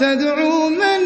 تَدْعُو مَنْ